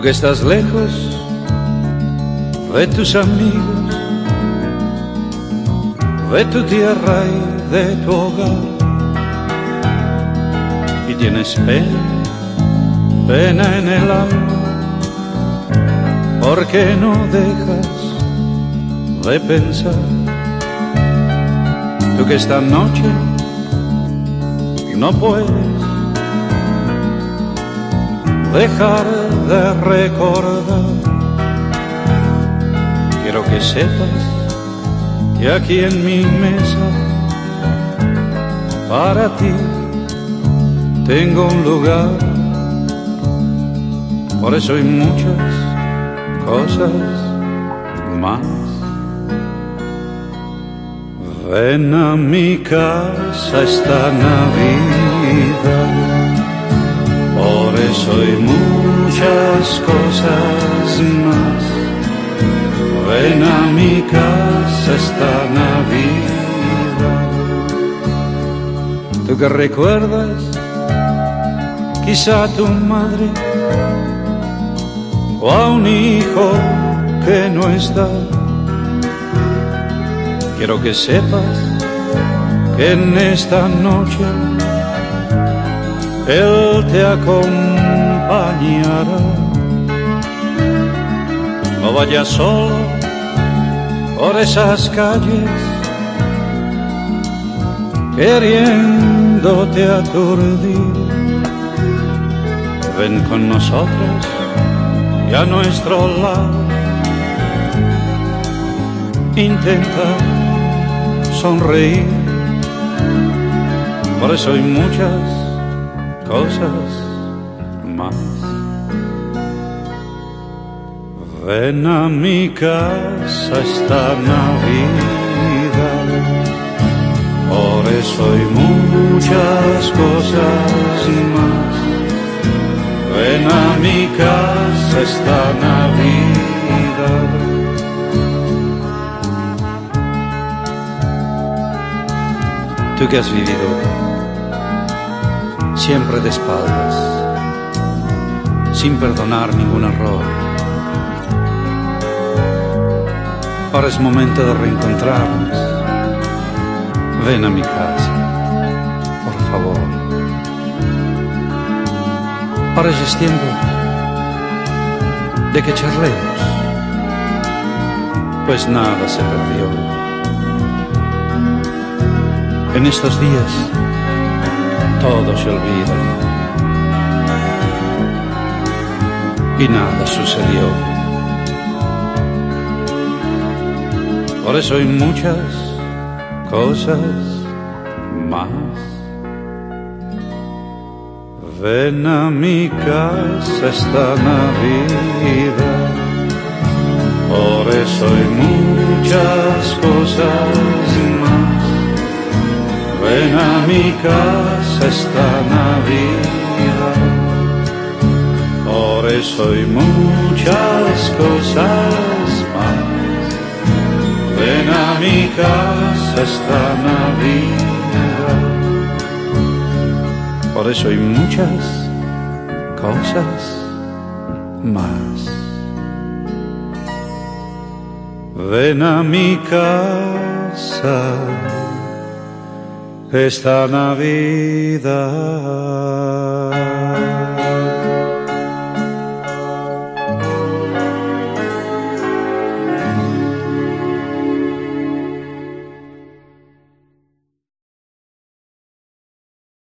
Tú que estás lejos de tus amigos, de tu tierra y de tu hogar. Y tienes pena, pena en el alma, porque no dejas de pensar. Tú que esta noche no puedes dejar de recordar. Quiero que sepas que aquí en mi mesa para ti tengo un lugar. Por eso hay muchas cosas más. Ven a mi casa esta Navidad eso hay muchas cosas más. Ven a mi casa esta Navidad. Tú que recuerdas, quizá a tu madre o a un hijo que no está. Quiero que sepas que en esta noche él te acompañará. No vayas solo por esas calles, queriéndote aturdir. Ven con nosotros y a nuestro lado. Intenta sonreír, por eso hay muchas cosas más. Ven a mi casa esta Navidad, por eso hay muchas cosas más. Ven a mi casa esta Navidad. Tú que has vivido siempre de espaldas, sin perdonar ningún error. Ahora es momento de reencontrarnos. Ven a mi casa, por favor. Ahora tiempo de que charlemos, pues nada se perdió. En estos días todo se olvida y nada sucedió. Por eso hay muchas cosas más. Ven a mi casa esta Navidad. Por eso hay muchas cosas más. Ven a mi casa esta Navidad. Por eso muchas cosas más. Ven a mi casa esta Navidad. Por eso muchas cosas más. Ven a mi casa esta Navidad.